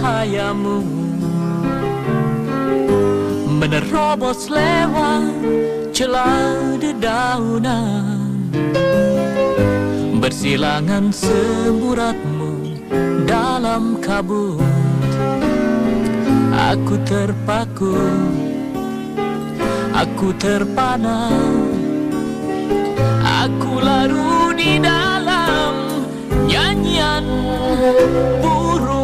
Cahayamu Menerobos lewat celah dedaunan Bersilangan semburatmu dalam kabut. Aku terpaku, aku terpana. Aku larut di dalam nyanyian burung-burung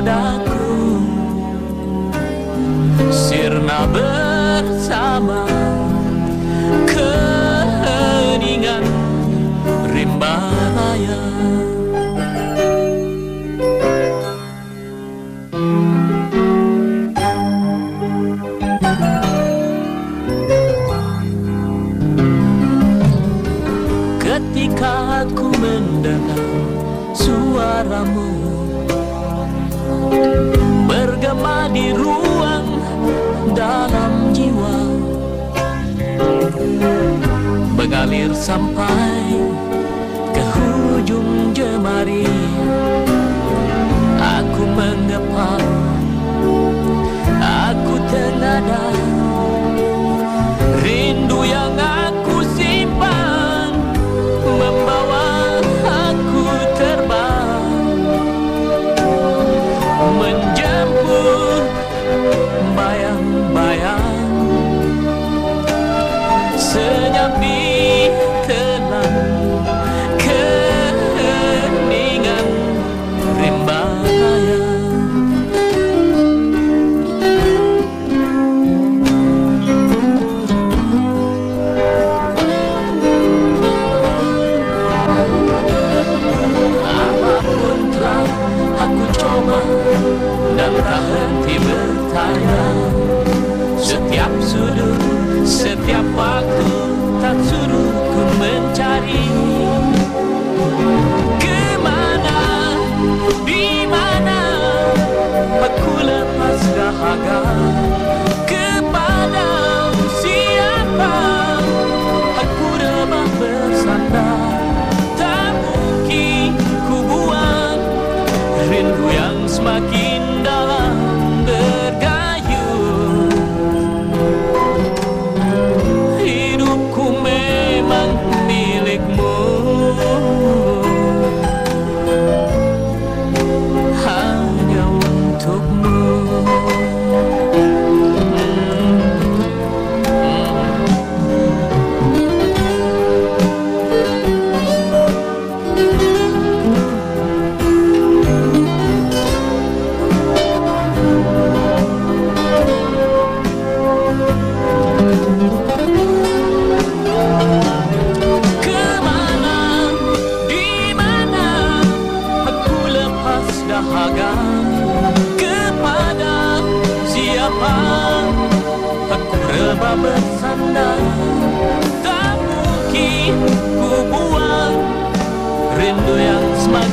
di dadaku Sirna bersama keheningan rimba raya. Ketika aku mendengar suaramu Bergema di ruang dalam jiwa. Mengalir sampai ke hujung jemari aku reba bersandar. Tak mungkin ku buang rindu yang semakin